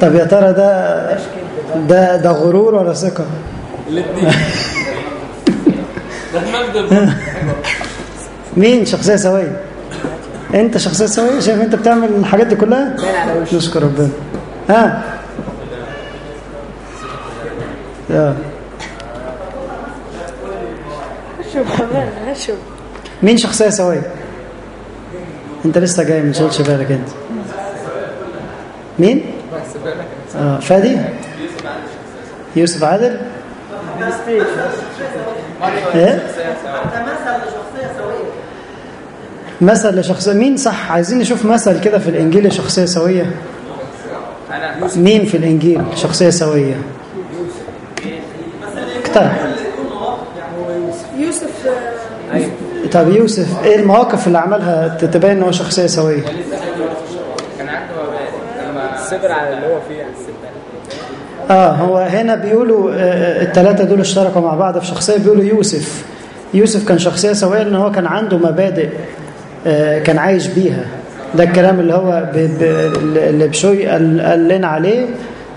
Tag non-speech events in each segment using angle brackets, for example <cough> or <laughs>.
طب يا ترى ده ده ده غرور ولا ثقة؟ الاثنين. ده مين شخصية سوية؟ انت شخصية سوية؟ شايف انت بتعمل الحاجات دي كلها؟ نشكر ربنا. ها؟ شوف مين شخصية سوية؟ انت لسه جاي من شغلش بالك انت. مين؟ آه فادي؟ يوسف عادل؟ إيه؟ مثل لشخصية مين صح؟ عايزين نشوف مثل كده في الإنجيل لشخصية سوية. مين في الإنجيل شخصية سوية؟ اقترح. يوسف آه، طب يوسف إيه المواقف اللي عملها تتبين إن هو شخصية سوية؟ الصبر على اللي هو فيه الستات آه هو هنا بيقولوا آه، الثلاثة دول اشتركوا مع بعض في شخصية. بيقولوا يوسف يوسف كان شخصية سوية لأن هو كان عنده مبادئ آه، كان عايش بيها. ده الكلام اللي هو اللي بشوي قال لنا عليه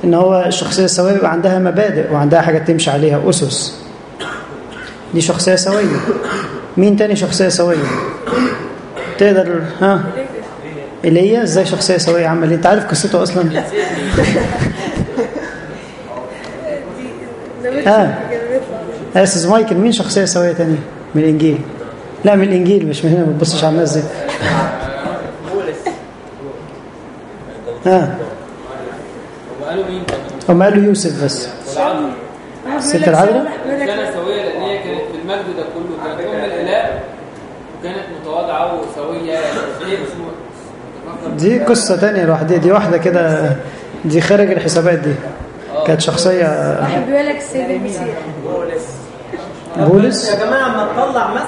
إن هو الشخصية السوية بيبقى عندها مبادئ وعندها حاجات تمشي عليها. أسس. دي شخصية سوية. مين تاني شخصية سوية؟ تقدر ها؟ ايليا إزاي شخصية سوية عمل إيه أنت عارف قصته أصلا؟ <laughs> <laughs> آه. كان بيطلع أساس مايكل مين شخصية سوية تانية من الإنجيل. لا من الإنجيل مش من هنا ما تبصش على الناس دي. <laughs> ها كمان هم قالوا يوسف بس. الست العذراء كانت سوية لأن هي كانت في المجد ده كله. كانت أم الإله وكانت متواضعة وسوية. ليه مش م- دي قصة تانية لوحدها. دي واحدة كده دي خارج الحسابات دي. كانت شخصية بيقول لك السيد المسيح. بولس. يا جماعة اما تطلع مثل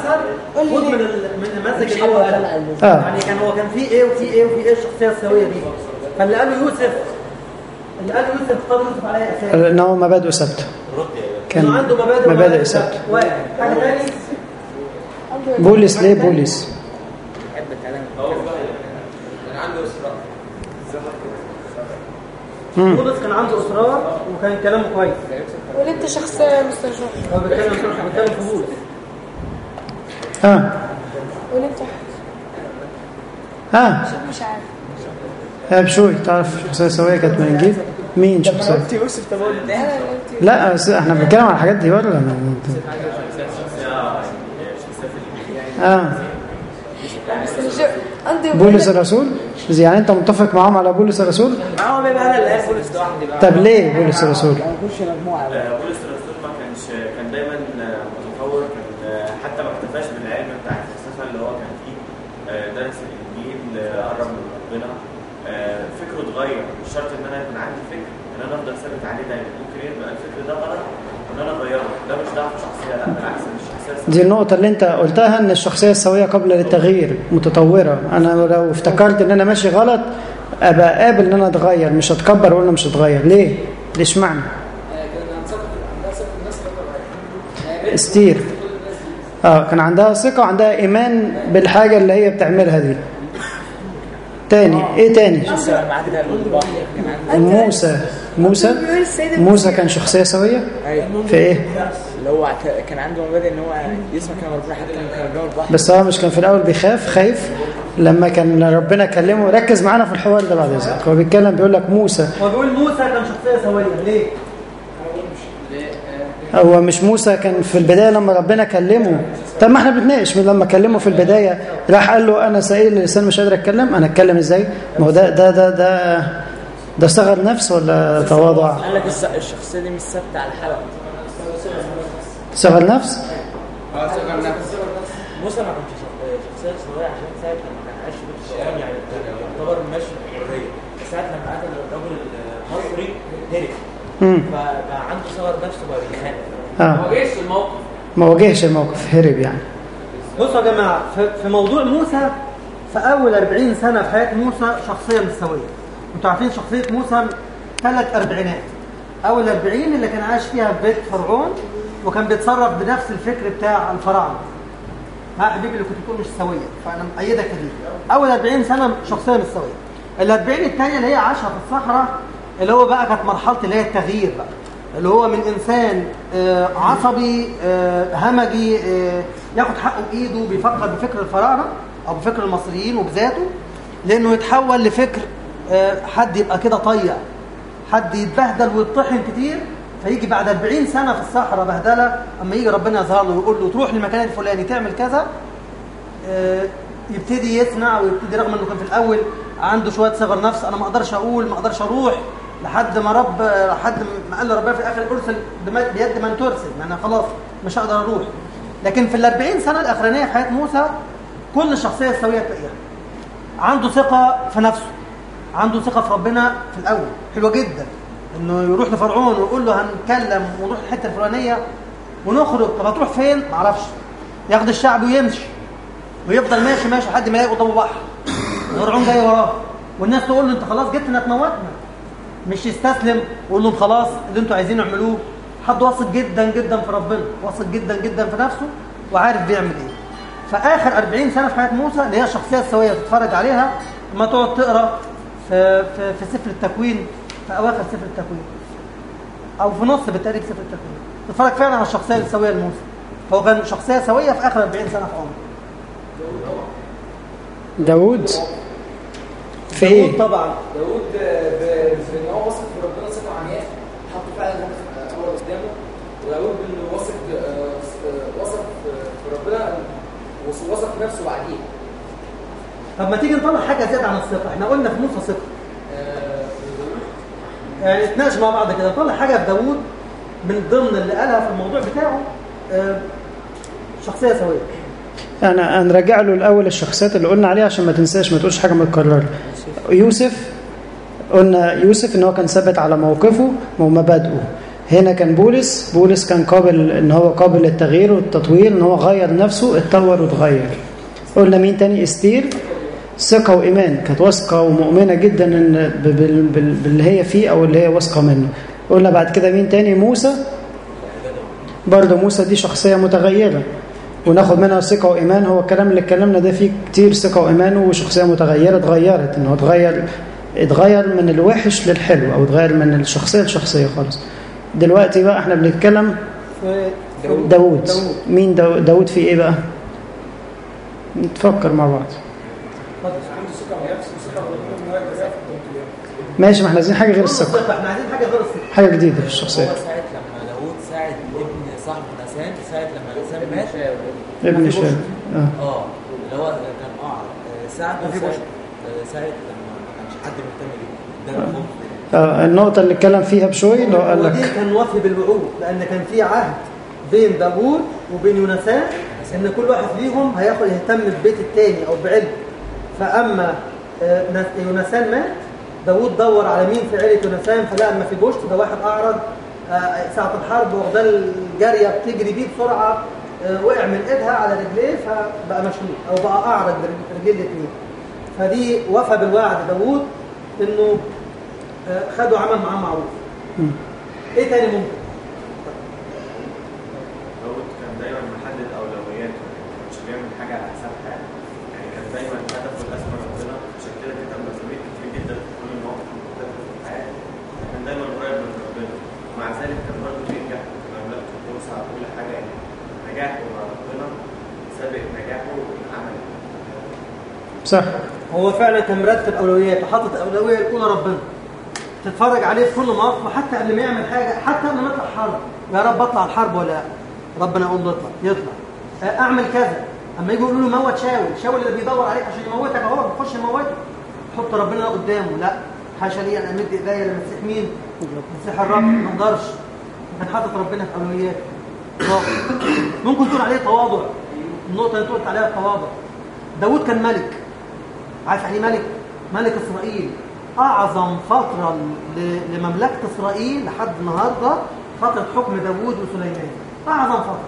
خد من ال- من النماذج اللي هو قالها آه. يعني كان هو كان في إيه وفي إيه وفي إيه الشخصية السوية دي؟ فاللي قاله يوسف اللي قاله يوسف اختار يوسف على أساس؟ إن هو مبادئه ثابتة كان عنده مبادئ مبادئ ثابتة واحد حاجة ثانية بولس ليه بولس بحب الكلام كان عنده إسراء مم. بولس كان عنده إصرار وكان كلامه كويس. قول أنت شخصية مستر جون هو بيتكلم بيتكلم في بولس ها قول انت ها مش عارف؟ ها بشوي. تعرف شخصية سوية كانت من الانجيل مين قلت لا بس إحنا بنتكلم عن الحاجات دي ولا لا آه. بولس الرسول؟ يعني أنت متفق معاهم على بولس الرسول؟ بيبقى أنا اللي قال بولس لوحدي بقى طب ليه بولس الرسول. بولس الرسول ما كانش كان دايما متطور كان حتى ما اكتفاش بالعلم بتاع الفلسفه اللي هو كان فيه درس الانجيل قرب من ربنا فكره اتغير مش شرط ان أنا يكون عندي فكر ان أنا افضل ثابت عليه دايما ممكن يبقى الفكر ده غلط وان أنا اغيره ده مش ضعف شخصيه لا بالعكس مش شخصيه دي النقطة اللي انت قلتها ان الشخصية السوية قبل للتغيير متطورة أنا لو افتكرت ان أنا ماشي غلط ابقى قابل ان أنا اتغير مش هتكبر وأنا مش هتغير ليه؟ ليش معنى؟ استير آه كان عندها ثقة وعندها إيمان بالحاجة اللي هي بتعملها دي تاني. إيه تاني؟ موسى موسى. موسى؟ كان شخصية سوية؟ أيوه. في إيه؟ اللي هو كان عنده مبادئ إن هو يسمع كلام ربنا حتى لما كان قدام البحر بس هو مش كان في الأول بيخاف خايف لما كان ربنا كلمه. ركز معانا في الحوار ده بعد إذنك. هو بيتكلم بيقول لك موسى. هو بيقول موسى كان شخصية سوية. ليه؟ هو مش موسى كان في البداية لما ربنا كلمه. طب ما إحنا بنتناقش من لما كلمه في البداية. راح قال له أنا سائل اللسان مش قادر اتكلم أنا أتكلم إزاي؟ ما هو ده ده ده ده ده صغر نفس ولا تواضع؟ قال لك الشخصية دي مش ثابتة على حلقه صغر نفس؟ آه صغر نفس. موسى ما كانش شخصيه شخصيه صغيره عشان ساعه لما كان عايش في بيت فرعون يعني كان يعتبر ماشي بحريه بس ساعه لما قتل الرجل المصري هرب امم فبقى عنده صغر نفسه بقى بيخاف. آه. ما واجهش الموقف. ما واجهش الموقف هرب يعني. بصوا يا جماعة في- موضوع موسى في أول 40 سنة في حياة موسى شخصية مش سويه أنتوا عارفين شخصية موسى ثلاث أربعينات. أول 40 اللي كان عايش فيها في بيت فرعون وكان بيتصرف بنفس الفكر بتاع الفراعنة. ها حبيبي اللي كنت بتقول مش سوية. فأنا مأيدك في دي. أول 40 سنة شخصية مش سويه ال 40 الثانية اللي هي عاشها في الصحراء اللي هو بقى كانت مرحلة اللي هي التغيير بقى. اللي هو من إنسان آه، عصبي آه، همجي آه، ياخد حقه بإيده بيفكر بفكر الفراعنة أو بفكر المصريين وبذاته لأنه يتحول لفكر حد يبقى كده طيع حد يتبهدل ويطحن كتير فيجي بعد 40 سنة في الصحراء بهدلة أما يجي ربنا يظهر له ويقول له تروح للمكان الفلاني تعمل كذا يبتدي يسمع ويبتدي رغم إنه كان في الأول عنده شوية صغر نفس أنا ما أقدرش أقول ما أقدرش أروح لحد ما رب لحد ما قال ربنا في الآخر أرسل بيد من ترسل. أنا خلاص مش هقدر أروح. لكن في ال 40 سنة الأخرانية في حياة موسى كل شخصية سوية تلاقيها عنده ثقة في نفسه. عنده ثقة في ربنا في الأول. حلوة جدا. إنه يروح لفرعون ويقول له هنتكلم ونروح الحتة الفلانية ونخرج. طب هتروح فين؟ ما أعرفش. ياخد الشعب ويمشي. ويفضل ماشي ماشي لحد ما يلاقي قدامه بحر فرعون جاي وراه. والناس تقول له أنت خلاص جبت إنك موتنا. مش يستسلم ويقول لهم خلاص اللي أنتوا عايزينه اعملوه. حد واثق جدا جدا في ربنا واثق جدا جدا في نفسه وعارف بيعمل إيه. فآخر 40 سنة في حياة موسى اللي هي الشخصية السوية تتفرج عليها لما تقعد تقرأ في, في, في سفر التكوين في أواخر سفر التكوين أو في نص بالتاريخ سفر التكوين تتفرج فعلا على الشخصية السوية لموسى. فهو كان شخصية سوية في آخر 40 سنة في عمره. داود في إيه؟ داود طبعا. داود ب- في ان هو واثق في ربنا ثقه عمياء حط فعلا هدف اول قدامه. وداود انه واثق آه، آه، واثق في ربنا وص- واثق في نفسه بعديه طب ما تيجي نطلع حاجة زيادة عن الثقة. إحنا قلنا في موسى ثقه آه، داود يعني نتناقش مع بعض كده. نطلع حاجة في داوود من ضمن اللي قالها في الموضوع بتاعه. آه، شخصية سوية. أنا هنرجع له الأول الشخصيات اللي قلنا عليها عشان ما تنساش ما تقولش حاجة متكررة. يوسف. قلنا يوسف إن هو كان ثابت على موقفه ومبادئه هنا كان بولس بولس كان قابل إن هو قابل للتغيير والتطوير إن هو غير نفسه اتطور واتغير. قلنا مين تاني؟ إستير. ثقة وإيمان. كانت واثقة ومؤمنة جدا إن باللي هي فيه أو اللي هي واثقة منه. قلنا بعد كده مين تاني؟ موسى. برضه موسى دي شخصية متغيرة. وناخد منها ثقة وإيمان. هو الكلام اللي اتكلمنا ده فيه كتير ثقة وإيمان وشخصية متغيرة اتغيرت. إن هو اتغير اتغير من الوحش للحلو أو اتغير من الشخصية للشخصية خالص. دلوقتي بقى إحنا بنتكلم داود, داود. مين داو- داود في إيه بقى؟ نتفكر مع بعض. ماشي ما إحنا عايزين حاجة غير الثقة. حاجة جديدة في الشخصية. ساعة ابن صاحبه نسان ساعة لما نسان مات ابن شاب آه. آه اللي هو كان آه، ساعده ساعة آه، ساعة لما ما كانش حد مهتم بيه. ده الخوف. آه، النقطة اللي اتكلم فيها بشوي اللي هو قال لك كان وفي بالوعود لأن كان في عهد بين داوود وبين يونسان إن كل واحد فيهم هياخد يهتم ببيت التاني أو بعلم. فأما آه، نس- يونسان مات داوود دور على مين في عيلة يونسان فلقى ما في بوشت ده واحد اعرج ساعة الحرب واخداه الجارية بتجري بيه بسرعة آه، وقع من إيدها على رجليه فبقى مشلول أو بقى اعرج برجليه الاثنين فدي وفى بالوعد داوود إنه آه، خدوا عمل معاه معروف. إيه تاني ممكن داود كان دايما محدد اولوياته ما كانش بيعمل حاجة على حساب حاجة يعني كان دايما هدفه الاسمى ربنا عشان كده كان مسؤوليه كتير جدا في كل المواقف المختلفه في الحياة كان دايما قريب من ربنا ومع ذلك كان برضه بينجح في مملكته وبيوسع كل حاجة يعني نجاحه مع ربنا سابق نجاحه العمل صح. هو فعلا كان مرتب اولوياته حاطط الاولويه الاولى ربنا. تتفرج عليه في كل موقف وحتى قبل ما يعمل حاجة حتى قبل ما يطلع حرب يا رب أطلع الحرب ولا لا ربنا يقول له اطلع يطلع. أعمل كذا. أما يجوا يقولوا له موت شاول شاول اللي بيدور عليك عشان يموتك أهو بيخش يموتك حط ربنا قدامه. لا حاشا لي ان امد إيديا لمسيح مين؟ مسيح الرب ما أقدرش كان حاطط ربنا في اولوياته. ممكن تقول عليه تواضع. النقطة اللي أنت قلت عليها التواضع داود كان ملك. عارف يعني إيه ملك؟ ملك إسرائيل. أعظم فتره لمملكة إسرائيل لحد النهارده فتره حكم داوود وسليمان. أعظم فتره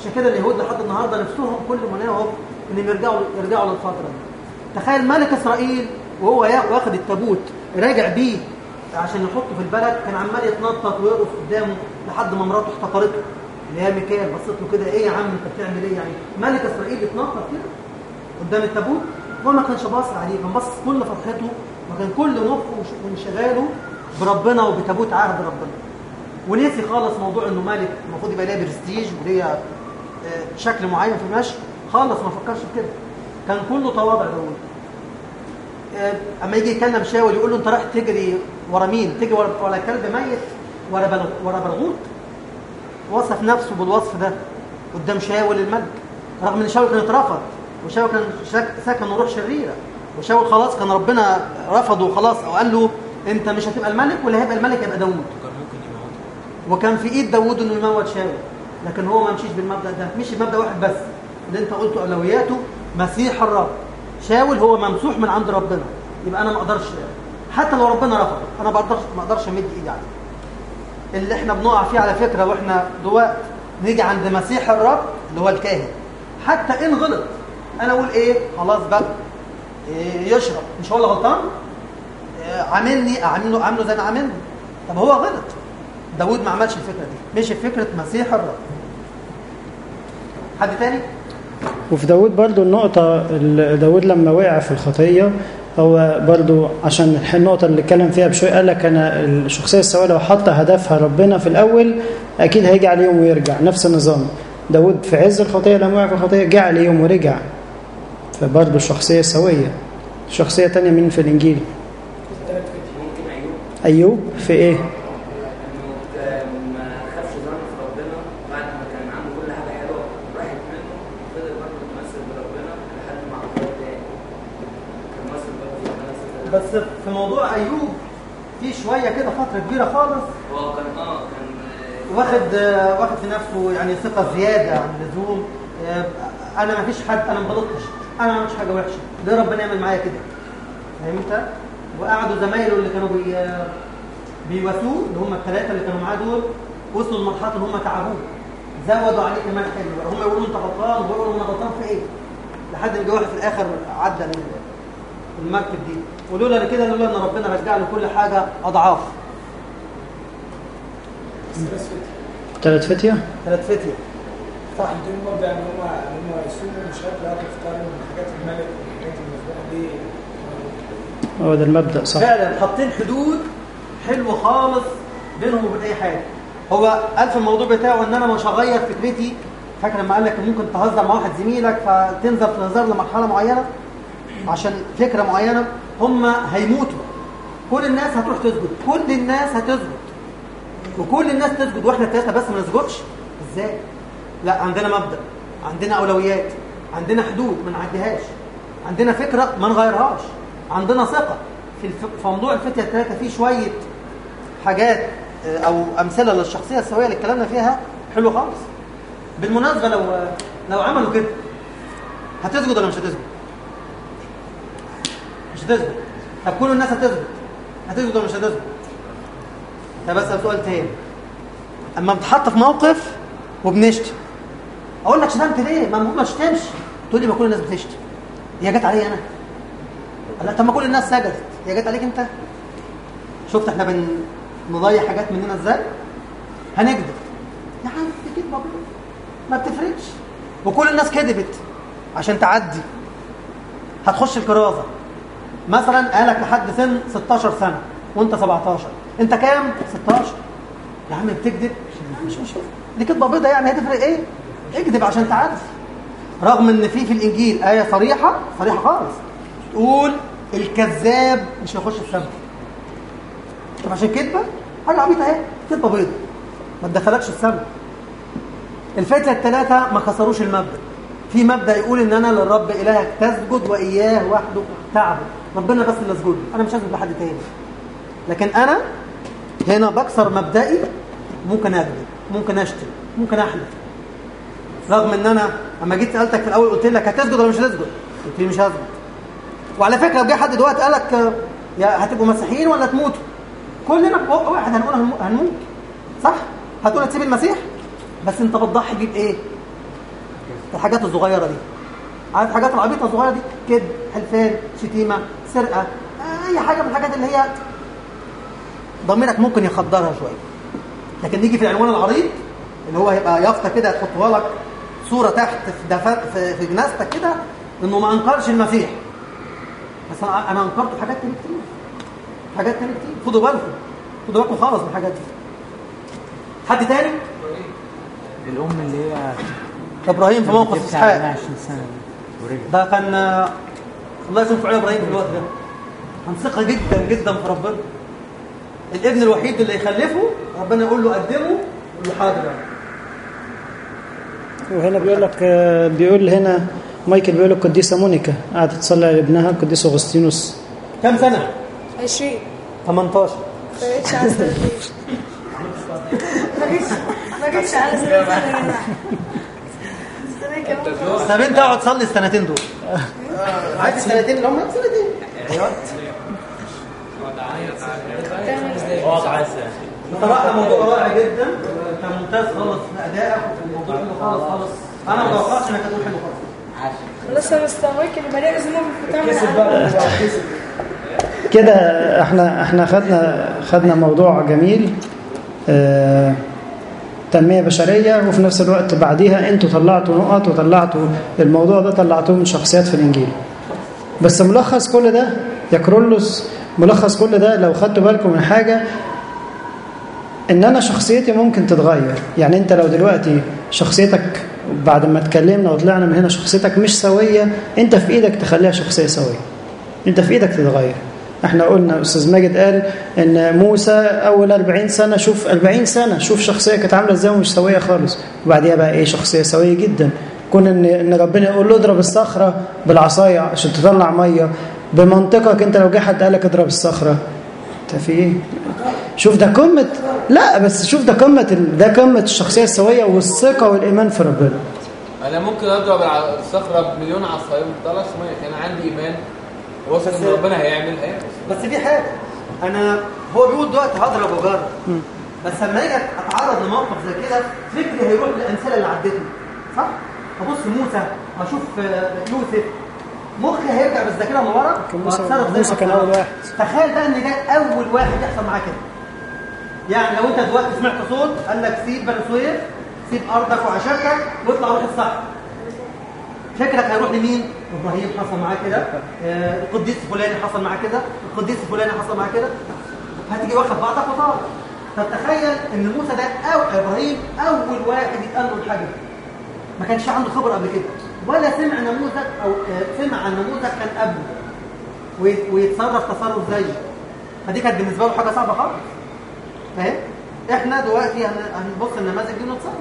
عشان كده اليهود لحد النهارده نفسهم كل مناهم إنهم يرجعوا يرجعوا للفتره دي. تخيل ملك إسرائيل وهو واخد التابوت راجع بيه عشان يحطه في البلد كان عمال يتنطط ويرقص قدامه لحد ما مراته احتقرته. اللي هي ميكال بصت له كده إيه يا عم أنت بتعمل إيه يعني؟ ملك إسرائيل يتنطط كده قدام التابوت؟ هو ما كانش باص عليه كان باص كل فرحته وكان كل مخه وانشغاله بربنا وبتابوت عهد ربنا. ونسي خالص موضوع إنه ملك المفروض يبقى ليها برستيج وليها آه، شكل معين في المشي. خالص ما فكرش في كده. كان كله تواضع داوود آه، أما يجي يكلم شاول يقول له أنت رايح تجري ورا مين؟ تجري ورا ورا كلب ميت ورا. ورا برغوث وصف نفسه بالوصف ده قدام شاول الملك. رغم إن شاول كان اترفض وشاول كان. ساكن روح شريرة. وشاول خلاص كان ربنا رفضه وخلاص أو قال له أنت مش هتبقى الملك واللي هيبقى الملك يبقى داوود. وكان في إيد داوود إنه يموت شاول لكن هو ما مشيش بالمبدأ ده. مشي بمبدأ واحد بس. اللي أنت قلته أولوياته مسيح الرب. شاول هو ممسوح من عند ربنا. يبقى أنا ما أقدرش. حتى لو ربنا رفض أنا ما أقدرش ما أقدرش أمد إيدي عليه. اللي إحنا بنقع فيه على فكرة وإحنا دلوقتي نيجي عند مسيح الرب اللي هو الكاهن. حتى إن غلط. أنا أقول إيه؟ خلاص بقى. إيه يشرب. مش هو اللي غلطان؟ إيه عاملني اعمله عامله زي ما عاملني. طب هو غلط. داود ما عملش الفكرة دي. مشي فكرة مسيح الرب. حد تاني؟ وفي داود برضو النقطة داود لما وقع في الخطية هو برضو عشان النقطة اللي اتكلم فيها بشوية قال لك أنا الشخصية السوية لو حط هدفها ربنا في الأول أكيد هيجي عليه يوم ويرجع. نفس النظام. داود في عز الخطية لما وقع في الخطية جه عليه يوم ورجع. فبرضو الشخصية سوية. شخصية تانية مين في الإنجيل؟ أيوب. في إيه؟ انه كان ما خافش ظن في ربنا بعد ما كان عنده كل حاجة حلوة راحت منه فضل برضه يتمثل بربنا لحد ما عمل تاني كان ممثل برضه في ربنا ستة. بس في موضوع أيوب في شوية كده فترة كبيرة خالص. هو كان آه كان آه، واخد آه، واخد في نفسه يعني ثقة زيادة عن اللزوم. آه، أنا ما فيش حد أنا ما غلطتش أنا ما عملتش حاجة وحشة. ليه ربنا يعمل معايا كده. فاهم أنت؟ وقعدوا زمايله اللي كانوا بي بيواسوه اللي هم الثلاثه اللي كانوا معاه دول وصلوا لمرحلة إن هم تعبوه. زودوا عليه كمان حلو هم يقولوا أنت غلطان وهو يقولوا أنا غلطان في إيه؟ لحد ما جه واحد في الآخر عدى ال- المركب دي. ولولا كده لولا ان ربنا رجع له كل حاجة أضعاف. ثلاث فتية؟ ثلاث فتية. صح مبدا إن هم إن هم يصوموا مش عارف لا من حاجات الملك والحاجات دي هو ده المبدأ صح. فعلا حاطين حدود حلوة خالص بينهم وبين أي حاجة. هو قال في الموضوع بتاعه إن أنا مش هغير فكرتي. فاكر لما قال لك ممكن تهزر مع واحد زميلك فتنزل في نظر لمرحلة معينة؟ عشان فكرة معينة. هم هيموتوا. كل الناس هتروح تسجد. كل الناس هتسجد. وكل الناس تسجد وإحنا الثلاثه بس ما نسجدش. إزاي؟ لا عندنا مبدأ عندنا أولويات عندنا حدود ما نعديهاش عندنا فكرة ما نغيرهاش عندنا ثقة. في. في موضوع الفتية الثلاثه فيه شوية حاجات آه، أو أمثلة للشخصية السوية اللي اتكلمنا فيها حلو خالص. بالمناسبة لو لو عملوا كده هتسجد ولا مش هتسجد؟ مش هتسجد. طب كل الناس هتسجد هتسجد ولا مش هتسجد؟ طب أسأل سؤال تاني. أما بتحط في موقف وبنشتم. أقول لك شتمت ليه؟ ما المفروض ما تشتمش تقول لي ما كل الناس بتشتم. هي جت عليا أنا. لا طب ما كل الناس سجدت. هي جت عليك أنت؟ شفت إحنا بن نضيع حاجات مننا إزاي؟ هنكذب. يا عم بيضة. ما بتفرقش. وكل الناس كذبت عشان تعدي. هتخش الكرازة. مثلا قالك لحد سن 16 سنة وأنت 17 أنت كام؟ 16 يا عم بتكذب. مش مش دي كدبه بيضة يعني. هتفرق إيه؟ اكذب عشان تعدي رغم إن في في الإنجيل آية صريحة صريحة خالص. تقول الكذاب مش هيخش السما طب عشان كذبه حاجة عبيطه أهي كذبه بيضة. ما تدخلكش السما الفتية الثلاثة ما خسروش المبدأ. في مبدأ يقول إن أنا للرب إلهك تسجد وإياه وحده تعبد. ربنا بس اللي اسجد له. أنا مش هسجد لحد تاني. لكن أنا هنا بكسر مبدئي ممكن أكذب ممكن أشتم ممكن أحلف. رغم إن أنا اما جيت سألتك في الأول قلت لك هتسجد ولا مش هتسجد؟ قلت لي مش هسجد. وعلى فكرة لو جه حد دلوقتي قال لك يا هتبقوا مسيحيين ولا تموتوا؟ كلنا واحد هنقول هنمو- هنموت. صح؟ هتقول هتسيب المسيح؟ بس أنت بتضحي بيه بايه الحاجات الصغيرة دي. عارف الحاجات العبيطة الصغيرة دي؟ كذب حلفان شتيمة سرقة أي حاجة من الحاجات اللي هي ضميرك ممكن يخدرها شوية. لكن نيجي في العنوان العريض اللي هو هيبقى يافطة كده يحطوها لك. صورة تحت في في, في جنازتك كده إنه ما أنكرش المسيح. بس أنا أنا أنكرت حاجات تانية كتير. حاجات تانية كتير. خدوا بالكم. خدوا بالكم خالص من الحاجات دي. حد تاني؟ الأم اللي هي إبراهيم في موقف إسحاق. على 20 سنة. ورجع. ده كان الله يكون في إبراهيم في الوقت ده. كان ثقة جدا جدا في ربنا. الابن الوحيد اللي يخلفه ربنا يقول له قدمه يقول له حاضر يعني. وهنا بيقول لك آه، بيقول هنا مايكل بيقول القديسة مونيكا قعدت تصلي على ابنها القديس أغسطينوس. كم سنة؟ 20 18 ما جيتش على سنتين ما جيتش على سنتين طب انت اقعد صلي السنتين دول. عادي السنتين اللي هم سنتين اقعد عايز بصراحه موضوع رائع جدا. كان ممتاز خالص في أدائك. حلو خالص خالص. أنا ما توقعتش إنك هتقول حلو خالص. لسه مستواك اللي بلاقي كسب بقى كسب. كده إحنا إحنا خدنا خدنا موضوع جميل آه، تنمية بشرية وفي نفس الوقت بعديها أنتوا طلعتوا نقط وطلعتوا الموضوع ده طلعتوه من شخصيات في الإنجيل. بس ملخص كل ده يا كرولوس ملخص كل ده لو خدتوا بالكم من حاجة إن أنا شخصيتي ممكن تتغير. يعني أنت لو دلوقتي شخصيتك بعد ما اتكلمنا وطلعنا من هنا شخصيتك مش سوية أنت في إيدك تخليها شخصية سوية. أنت في إيدك تتغير. إحنا قلنا أستاذ ماجد قال إن موسى أول 40 سنة شوف 40 سنة شوف شخصية كانت عاملة إزاي ومش سوية خالص. وبعديها بقى إيه شخصية سوية جدا. كون إن إن ربنا يقول له اضرب الصخرة بالعصاية عشان تطلع مية. بمنطقك أنت لو جه حد قال لك اضرب الصخرة أنت في إيه؟ شوف ده قمة لا بس شوف ده قمة ال- ده قمة الشخصية السوية والثقة والإيمان في ربنا. أنا ممكن أضرب الع- الصخرة بمليون عصايه ما تطلعش ميه كان عندي إيمان. واثق إن ربنا هيعمل هيعمل بس في حاجة أنا هو بيقول دلوقتي هضرب وجرب بس لما أجي أتعرض لموقف زي كده فكري هيروح للامثله اللي عدتني. صح؟ أبص موسى أشوف آه، يوسف. مخي هيرجع بالذاكرة من ورا كان موسى- وهتصرف زي ما موسى كان. أول واحد. تخيل بقى إن ده أول واحد يحصل معاه كده. يعني لو انت دلوقتي سمعت صوت قال لك سيب بني سويف سيب ارضك وعشيرتك واطلع روح الصحراء. فكرك هيروح لمين؟ إبراهيم حصل معاه كده. آه، القديس فلاني حصل معاه كده. القديس فلاني حصل معاه كده. هتيجي واخد بعضك وطالع طب تخيل إن موسى ده أو إبراهيم أول واحد يتقال له الحاجة ما كانش عنده خبرة قبل كده. ولا سمع نموذج أو آه، سمع عن نموذج كان قبله. وي- ويتصرف تصرف زيه. فدي كانت بالنسبة له حاجة صعبة خالص. فاهم؟ إحنا دلوقتي هن- هنبص النماذج دي ونتصرف.